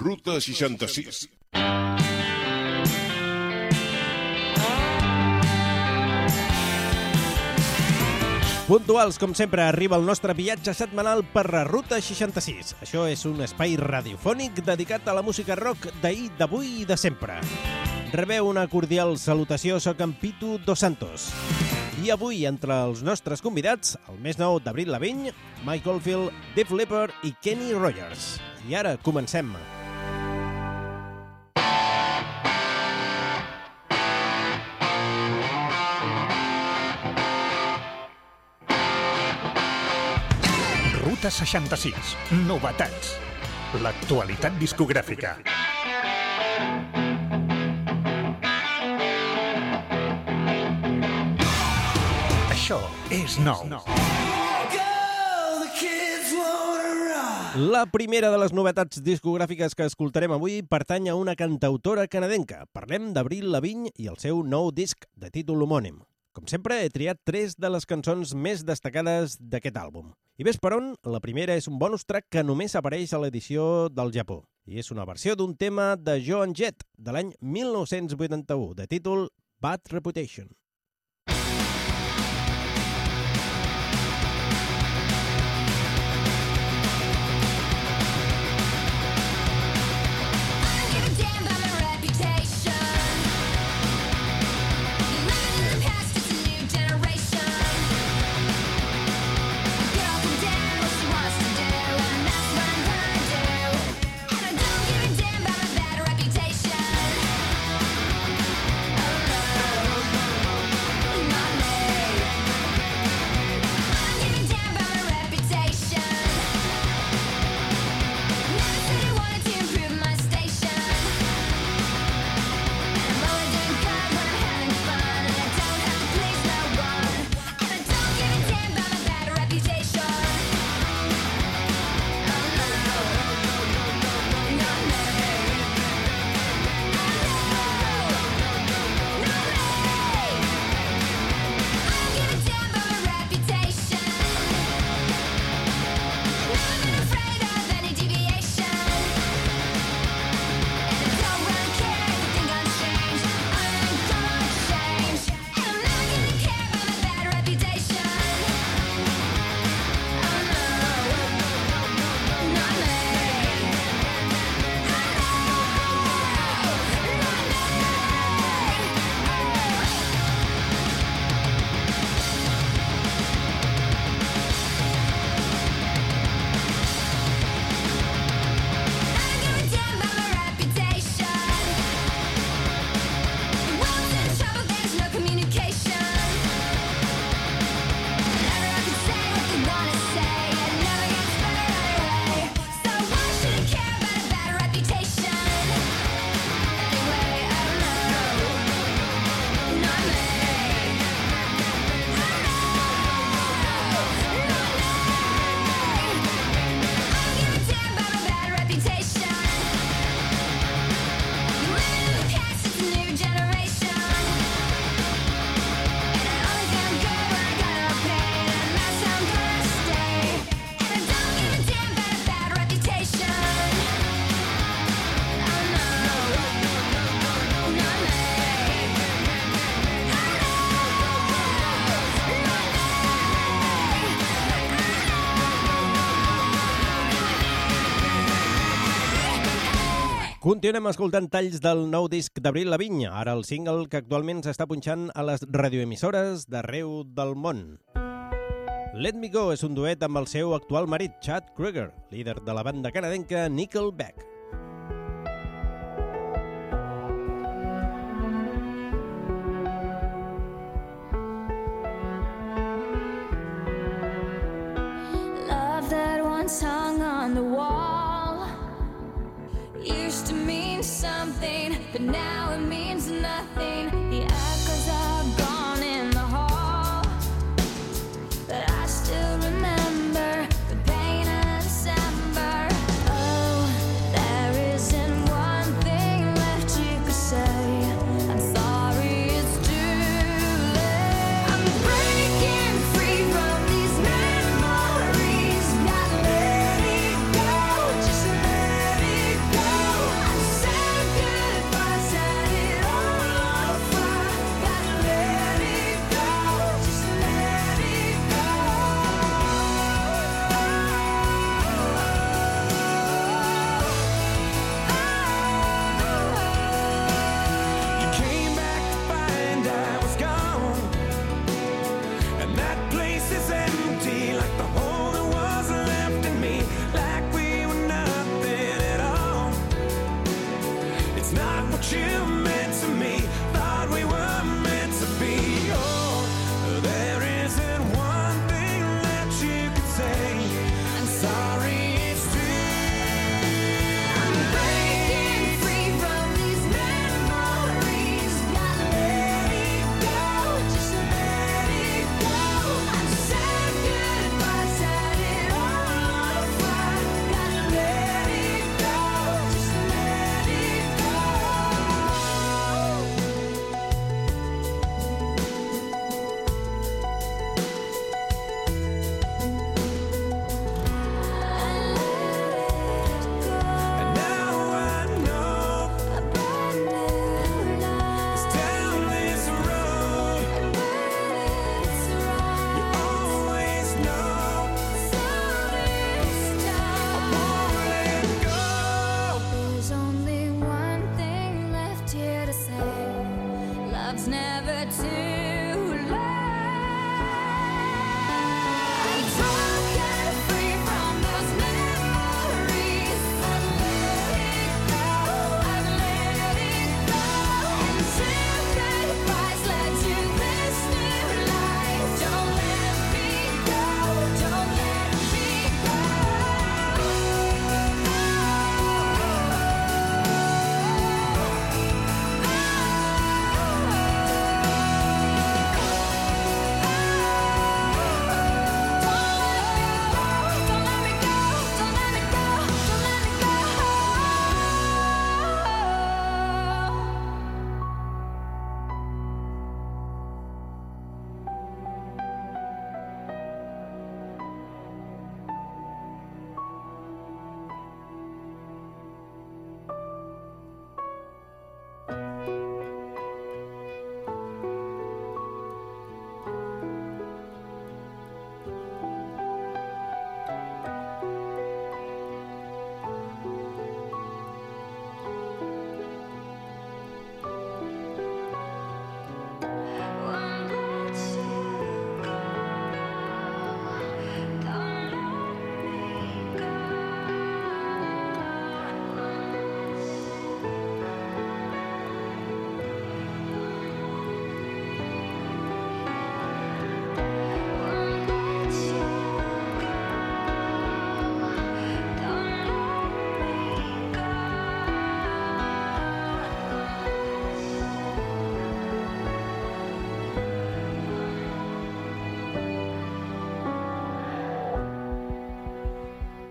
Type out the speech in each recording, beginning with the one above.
Ruta 66. Puntuals, com sempre, arriba el nostre viatge setmanal per la Ruta 66. Això és un espai radiofònic dedicat a la música rock d'ahir, d'avui i de sempre. Rebeu una cordial salutació, soc en Pitu Dos Santos. I avui, entre els nostres convidats, el més nou d'Abril Lavigne, Mike Oldfield, Dave Lipper i Kenny Rogers. I ara comencem. Ruta 66. Novetats. L'actualitat discogràfica. Això és nou. La primera de les novetats discogràfiques que escoltarem avui pertany a una cantautora canadenca. Parlem d'Abril Lavigne i el seu nou disc de títol homònim. Com sempre, he triat tres de les cançons més destacades d'aquest àlbum. I ves per on, la primera és un bonus track que només apareix a l'edició del Japó. I és una versió d'un tema de Joan Jett, de l'any 1981, de títol Bad Reputation. Continuem escoltant talls del nou disc d'Abril Lavinya, ara el single que actualment s'està punxant a les radioemissores d'arreu del món. Let Me Go és un duet amb el seu actual marit, Chad Kruger, líder de la banda canadenca Nickelback. Love that once hung on the wall used to mean something, but now it means nothing.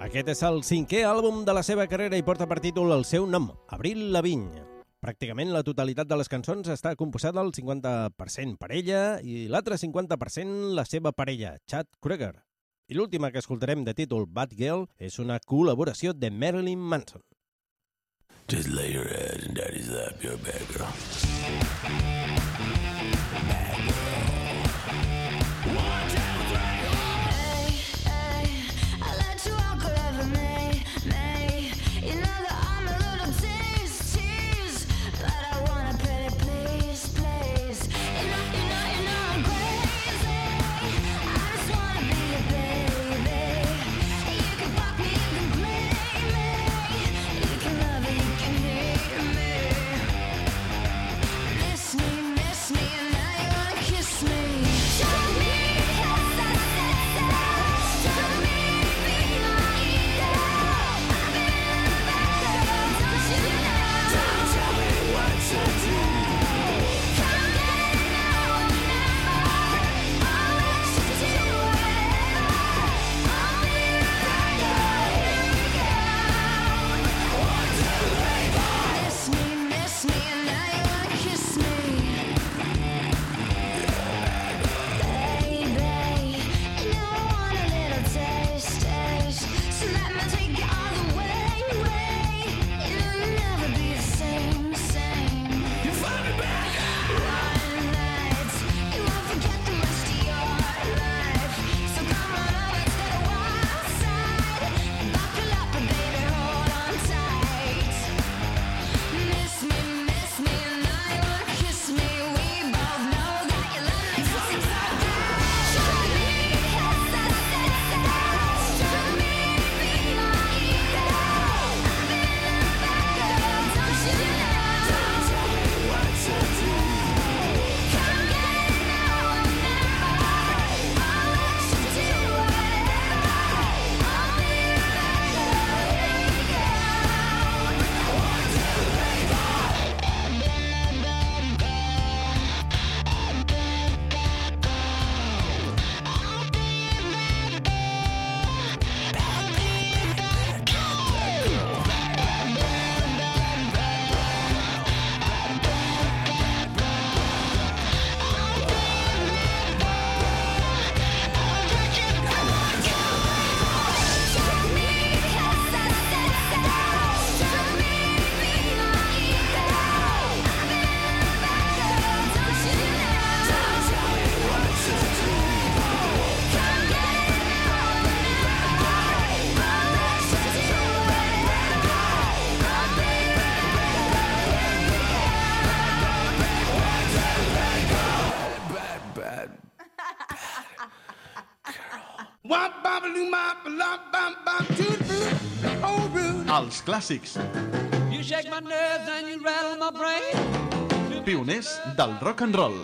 Aquest és el cinquè àlbum de la seva carrera i porta per títol el seu nom, Abril Lavigne. Pràcticament la totalitat de les cançons està composada al 50% per ella i l'altre 50% la seva parella, Chad Kroeger. I l'última que escoltarem de títol Bad Girl és una col·laboració de Marilyn Manson. Just lay your ass in daddy's lap, you're a bad girl. Bad. Els clàssics. You shake my nerves and you rattle my brain. Pioners del rock and roll.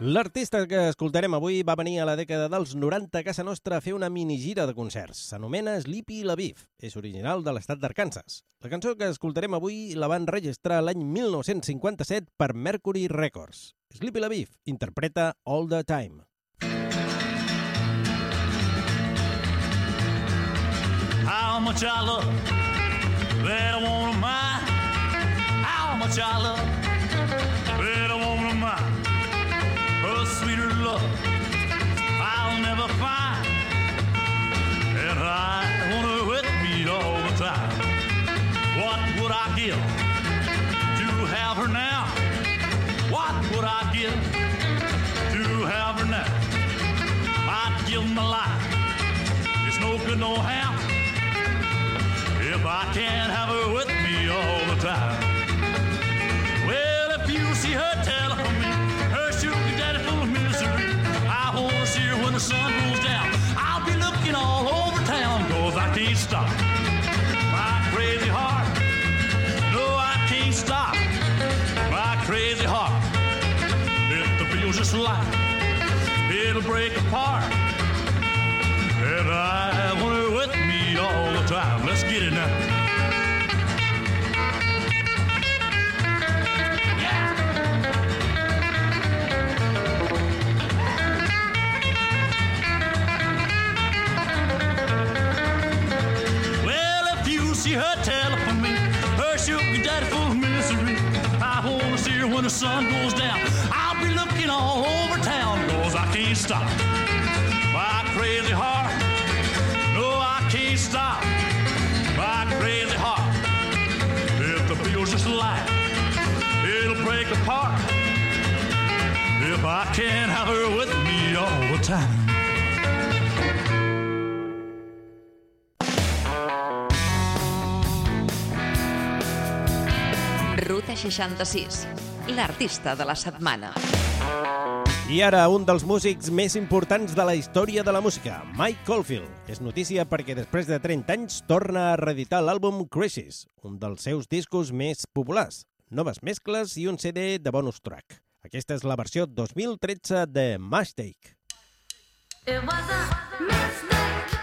L'artista que escoltarem avui va venir a la dècada dels 90 a casa nostra a fer una minigira de concerts. S'anomena Sleepy LaBeef. És original de l'estat d'Arkansas. La cançó que escoltarem avui la van registrar l'any 1957 per Mercury Records. Sleepy LaBeef interpreta All the Time. How much I love that woman of mine. How much I love that woman of mine. A sweeter love I'll never find. And I want her with me all the time. What would I give to have her now? What would I give to have her now? I'd give my life. It's no good no how if I can't have her with me all the time. Well, if you see her telling me, her sugar daddy full of misery, I wanna see her when the sun goes down. I'll be looking all over town, cause I can't stop. My crazy heart, no, I can't stop. My crazy heart, if the feels just like it'll break apart. And I want her with me all the time. Let's get it now. Well, if you see her telephone me, her sugar daddy full of misery. I wanna see her when the sun goes down. I'll be looking all over town, cause I can't stop. Break apart. If I can't have her with me all the time. Ruta 66, l'artista de la setmana. I ara un dels músics més importants de la història de la música, Mike Caulfield. És notícia perquè després de 30 anys torna a reeditar l'àlbum Crisis, un dels seus discos més populars. Noves mescles i un CD de bonus track. Aquesta és la versió 2013 de Mistake. It was a mistake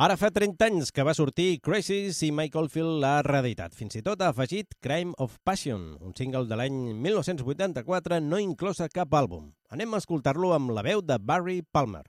Ara fa 30 anys que va sortir Crisis i Michael Field l'ha reeditat. Fins i tot ha afegit Crime of Passion, un single de l'any 1984 no inclosa cap àlbum. Anem a escoltar-lo amb la veu de Barry Palmer.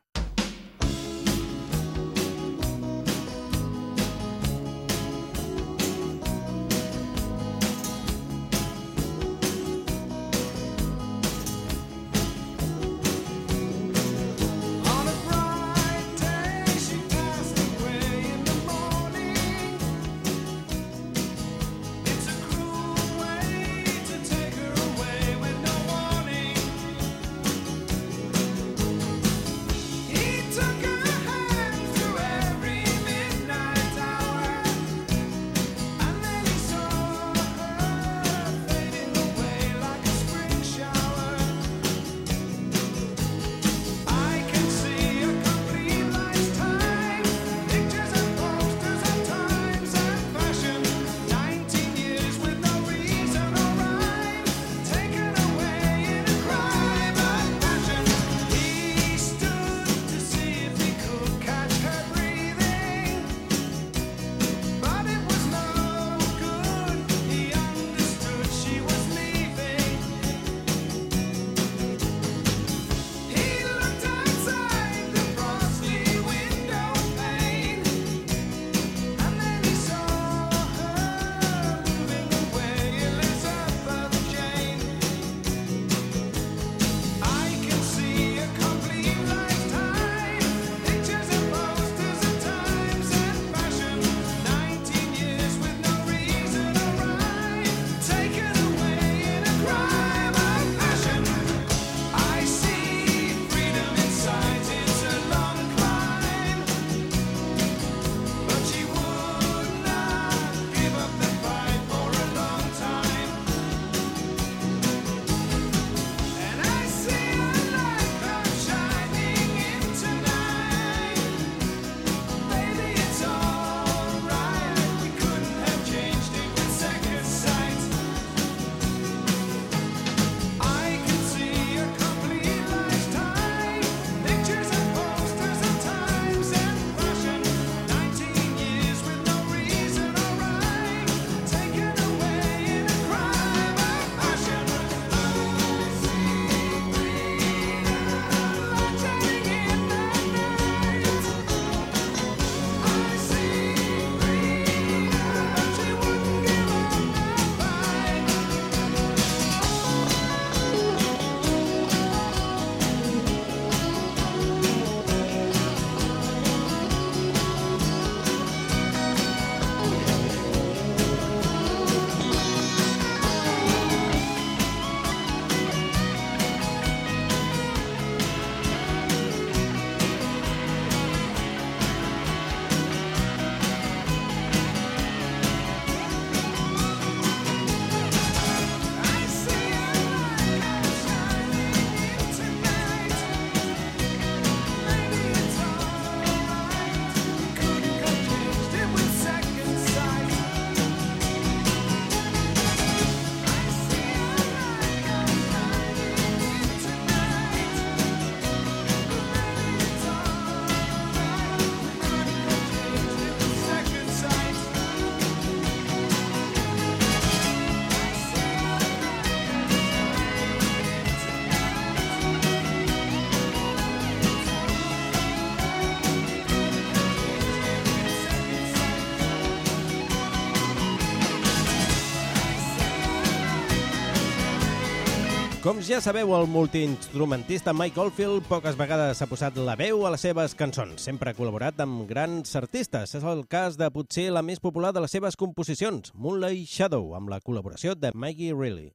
Com ja sabeu, el multiinstrumentista Mike Oldfield poques vegades s'ha posat la veu a les seves cançons. Sempre ha col·laborat amb grans artistes. És el cas de potser la més popular de les seves composicions, Moonlight Shadow, amb la col·laboració de Maggie Reilly.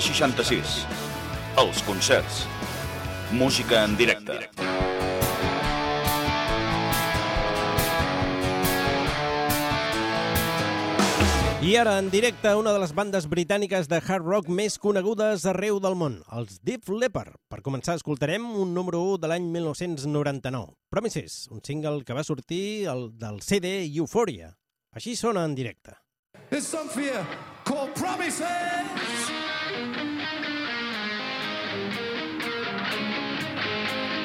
66. Els concerts. Música en directe. I ara, en directe, una de les bandes britàniques de hard rock més conegudes arreu del món, els Deep Leppard. Per començar, escoltarem un número 1 de l'any 1999, Promises, un single que va sortir el, del CD Euphoria. Així sona en directe. There's some fear called promises.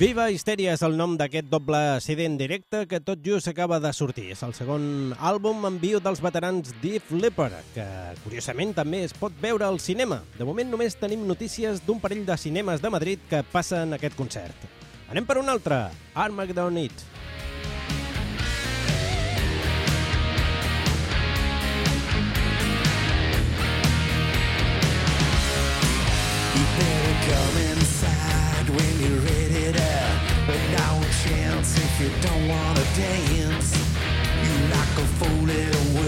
Viva Histèria és el nom d'aquest doble CD en directe que tot just acaba de sortir. És el segon àlbum en viu dels veterans Deep Leppard, que curiosament també es pot veure al cinema. De moment només tenim notícies d'un parell de cinemes de Madrid que passen aquest concert. Anem per un altre, Armageddon It. I bitter, but now a chance if you don't wanna dance. You knock a fool it away.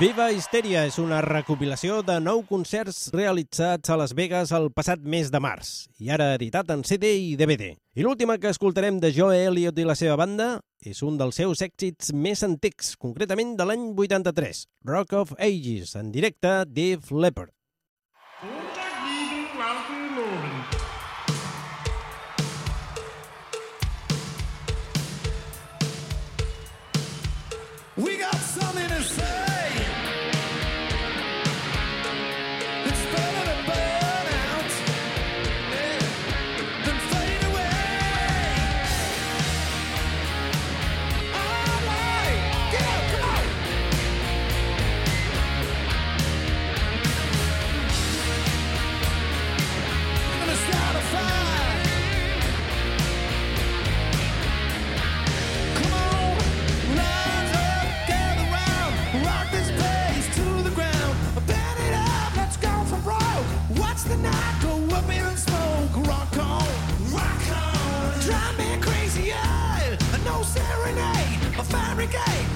Viva Histèria és una recopilació de nou concerts realitzats a Las Vegas el passat mes de març i ara editat en CD i DVD. I l'última que escoltarem de Joe Elliot i la seva banda és un dels seus èxits més antics, concretament de l'any 83, Rock of Ages, en directe Dave Leppard. The night go up in smoke. Rock on, rock on. Drive me crazy, yeah. No serenade, a fire brigade.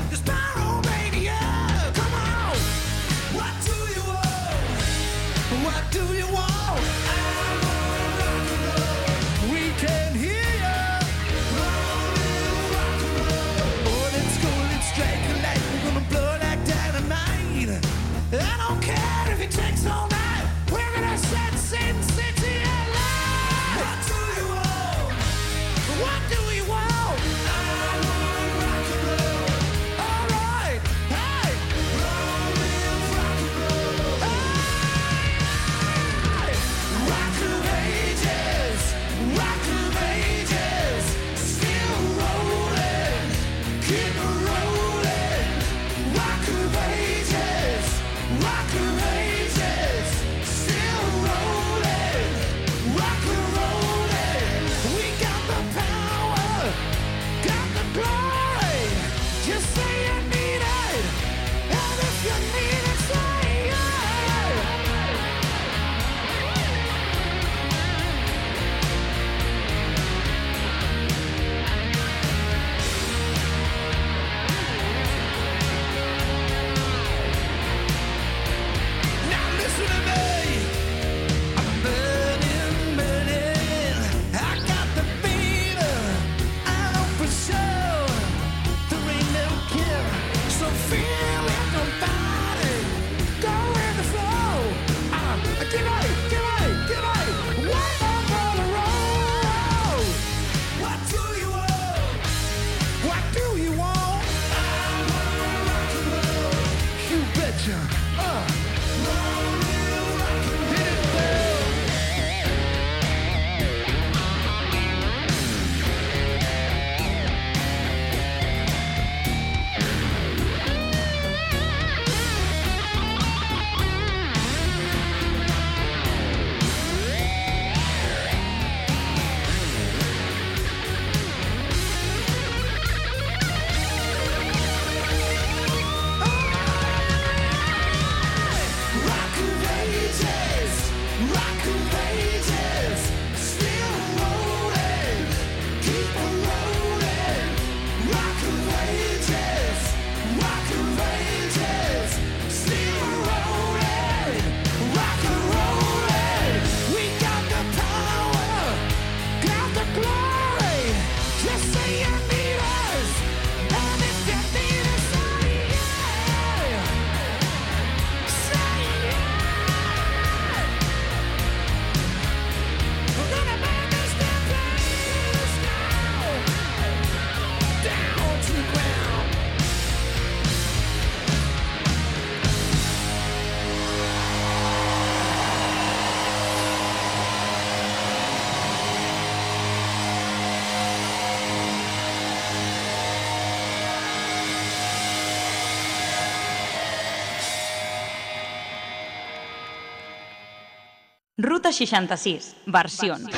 Ruta versions. versions.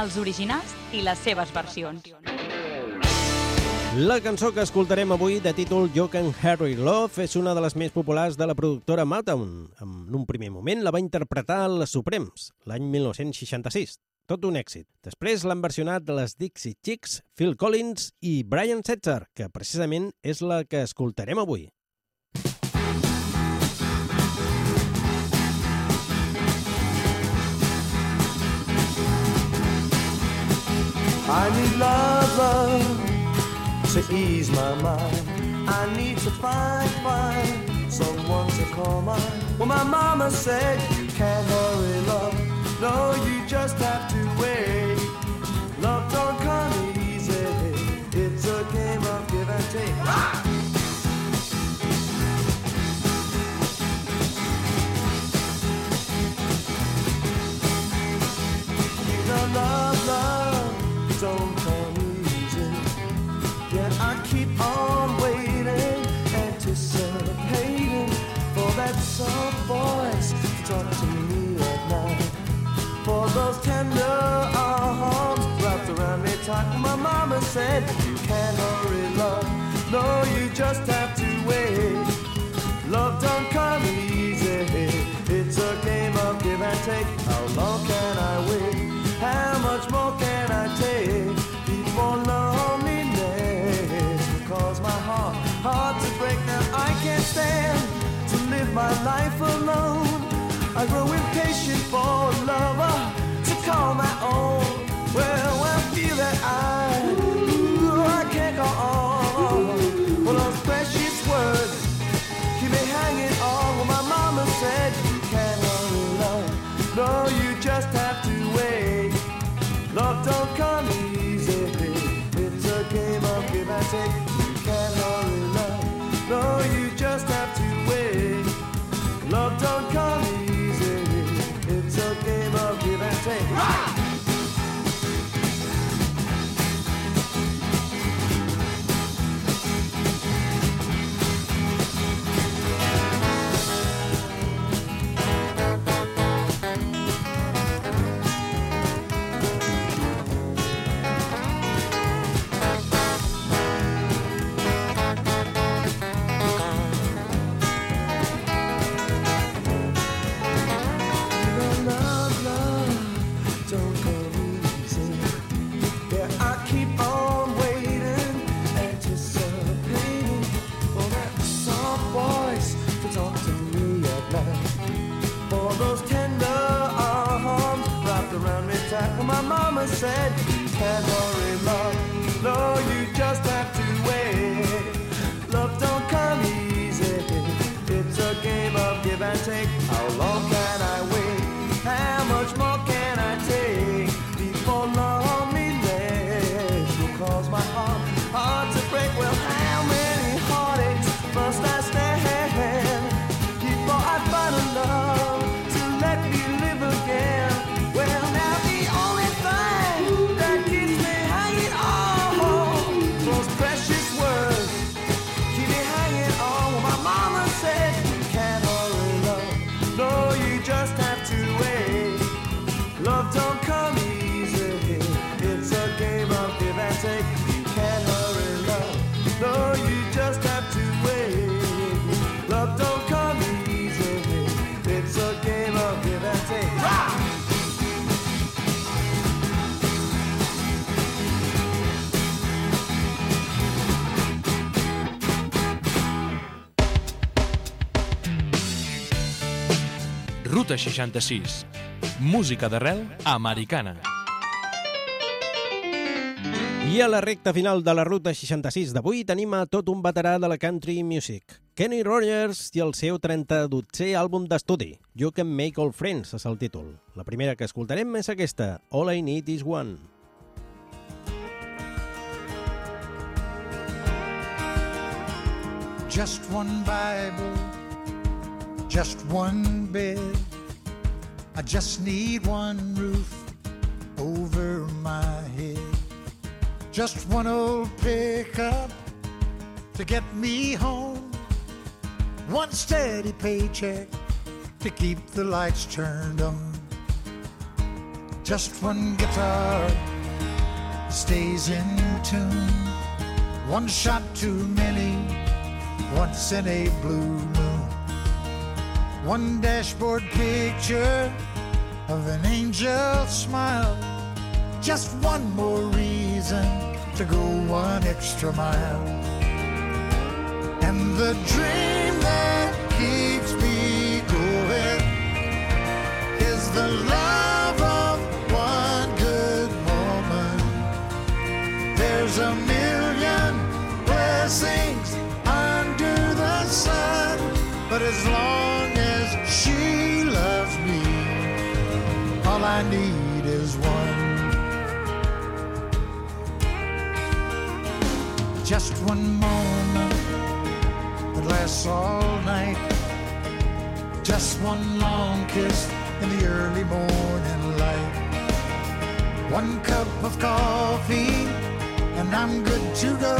Els originals i les seves versions. La cançó que escoltarem avui, de títol You Can Harry Love, és una de les més populars de la productora Motown. En un primer moment la va interpretar a les Supremes, l'any 1966. Tot un èxit. Després l'han versionat les Dixie Chicks, Phil Collins i Brian Setzer, que precisament és la que escoltarem avui. I need love, love to ease my mind. I need to find, find someone to call mine. Well, my mama said you can't hurry, love. No, you just have to wait. Love don't come easy. It's a game of give and take. Ah! You know, love, love those tender arms wrapped around me tight. My mama said, You can't hurry, love. No, you just have to wait. Love don't come easy. It's a game of give and take. How long can I wait? How much more can I take before loneliness will cause my heart heart to break? Now I can't stand to live my life alone. Mama said, you can't hurry, love. No, you just have to wait. Love don't come easy. It's a game of give and take. How long can Ruta 66. Música d'arrel americana. I a la recta final de la Ruta 66 d'avui tenim a tot un veterà de la country music. Kenny Rogers i el seu 32è àlbum d'estudi, You Can Make All Friends, és el títol. La primera que escoltarem és aquesta, All I Need Is One. Just one Bible, just one bed. I just need one roof over my head. Just one old pickup to get me home. One steady paycheck to keep the lights turned on. Just one guitar stays in tune. One shot too many once in a blue moon. One dashboard picture of an angel smile. Just one more reason to go one extra mile. And the dream that keeps me going is the love of one good woman. There's a million blessings under the sun, but as long all night. Just one long kiss in the early morning light. One cup of coffee, and I'm good to go.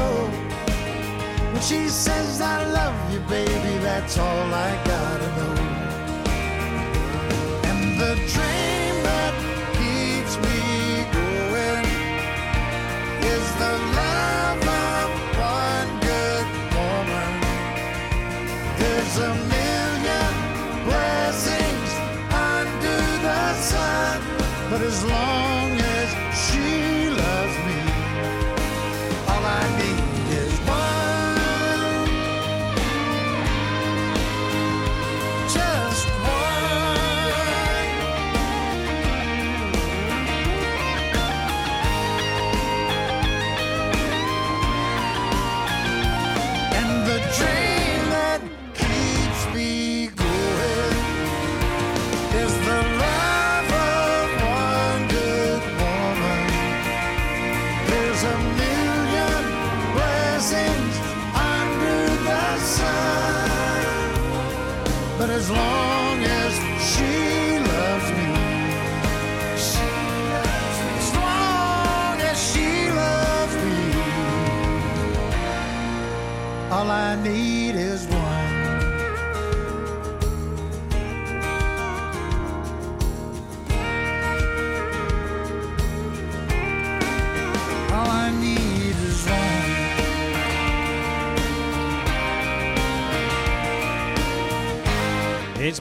When she says I love you, baby, that's all I gotta know. And the train as long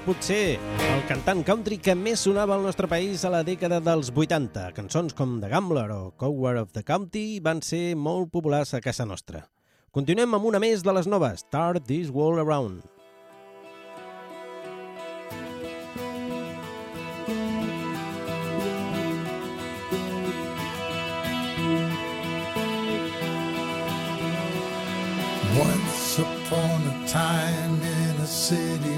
Potser el cantant country que més sonava al nostre país a la dècada dels 80. Cançons com The Gambler o Coward of the County van ser molt populars a casa nostra. Continuem amb una més de les noves, Start This World Around. Once upon a time in a city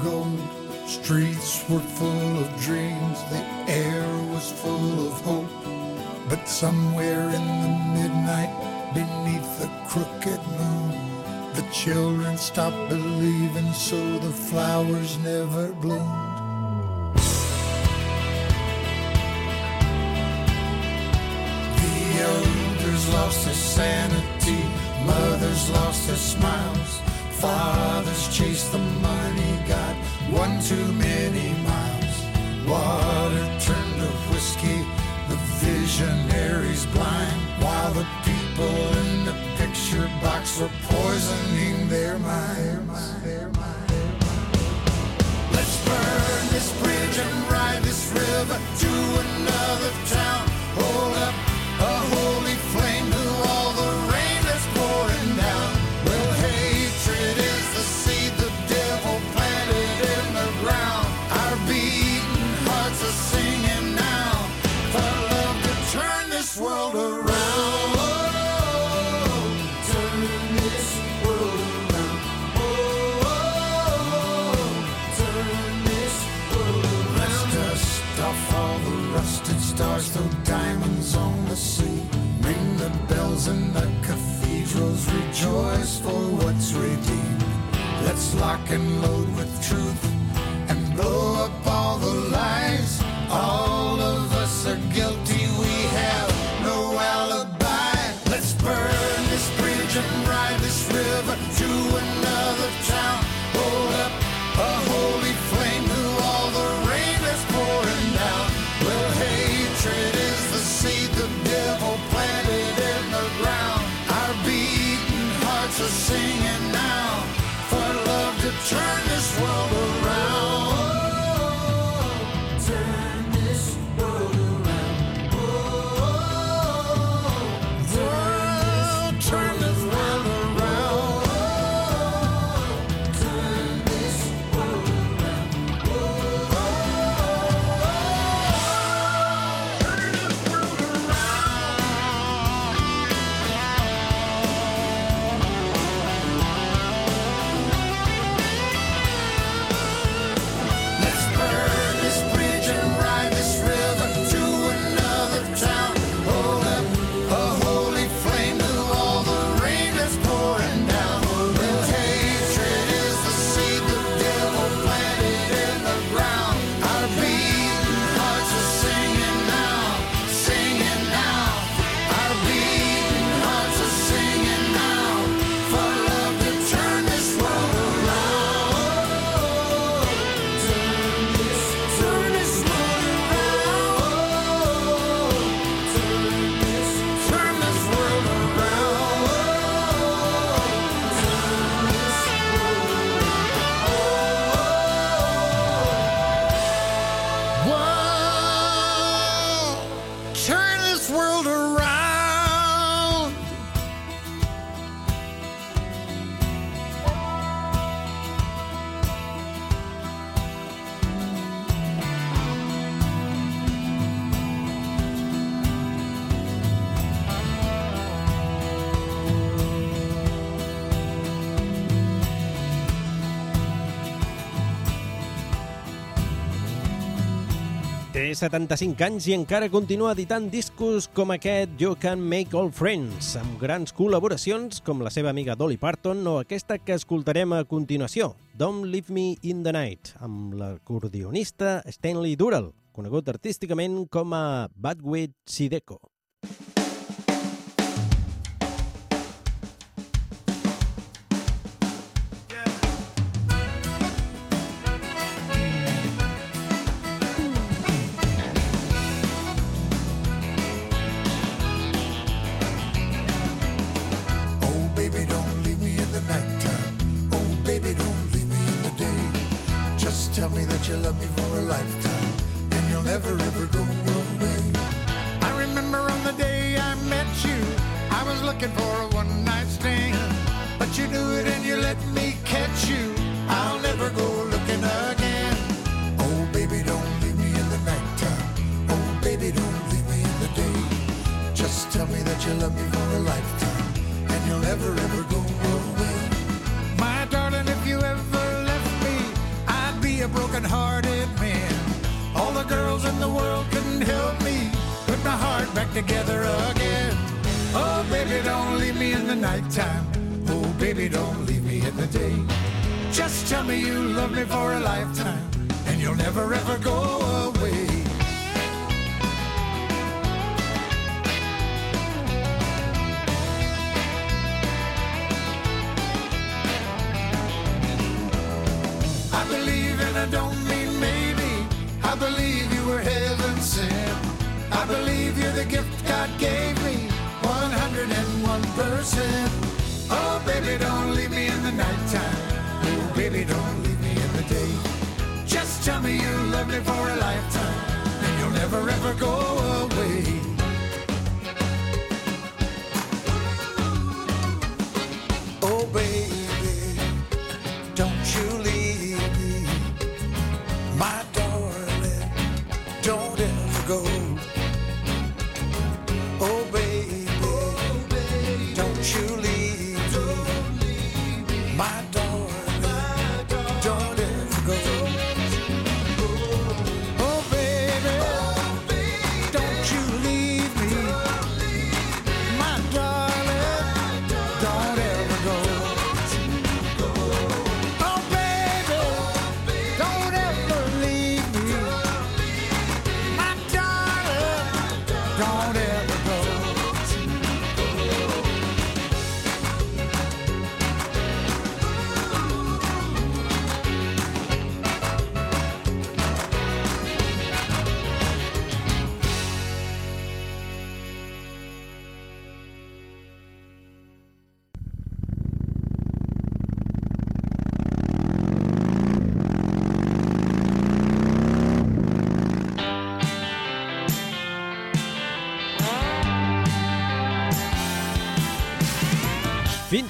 gold, streets were full of dreams, the air was full of hope. But somewhere in the midnight, beneath the crooked moon, the children stopped believing, so the flowers never bloomed. The elders lost their sanity, mothers lost their smiles, fathers chase the money, got one too many miles. Water turned to whiskey, the visionaries blind, while the people in the picture box were poisoning. Their minds. Let's burn this bridge and ride this river to another town. Hold up a holy bells in the cathedrals, rejoice for what's redeemed. Let's lock and load with truth and blow up all the lies. All 75 anys i encara continua editant discos com aquest You Can Make All Friends, amb grans col·laboracions com la seva amiga Dolly Parton o aquesta que escoltarem a continuació, Don't Leave Me in the Night, amb l'acordionista Stanley Dural, conegut artísticament com a Badwit Sideko.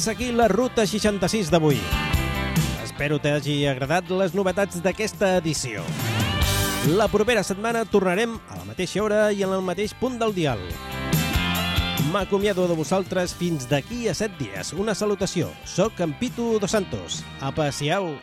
fins aquí la ruta 66 d'avui. Espero t'hagi agradat les novetats d'aquesta edició. La propera setmana tornarem a la mateixa hora i en el mateix punt del dial. M'acomiado de vosaltres fins d'aquí a 7 dies. Una salutació. Soc en Pitu Dos Santos. A siau!